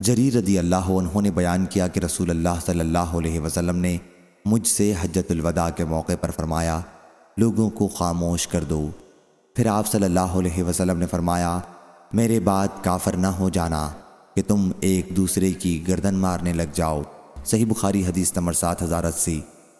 جریر رضی اللہ عنہ نے بیان کیا کہ رسول اللہ صلی اللہ علیہ وسلم نے مجھ سے حجت الوداع کے موقع پر فرمایا، لوگوں کو خاموش کر دو۔ پھر آپ صلی اللہ علیہ وسلم نے فرمایا، میرے بعد کافر نہ ہو جانا کہ تم ایک دوسرے کی گردن مارنے لگ جاؤ۔ صحیح بخاری حدیث نمبر سات ہزار اسی۔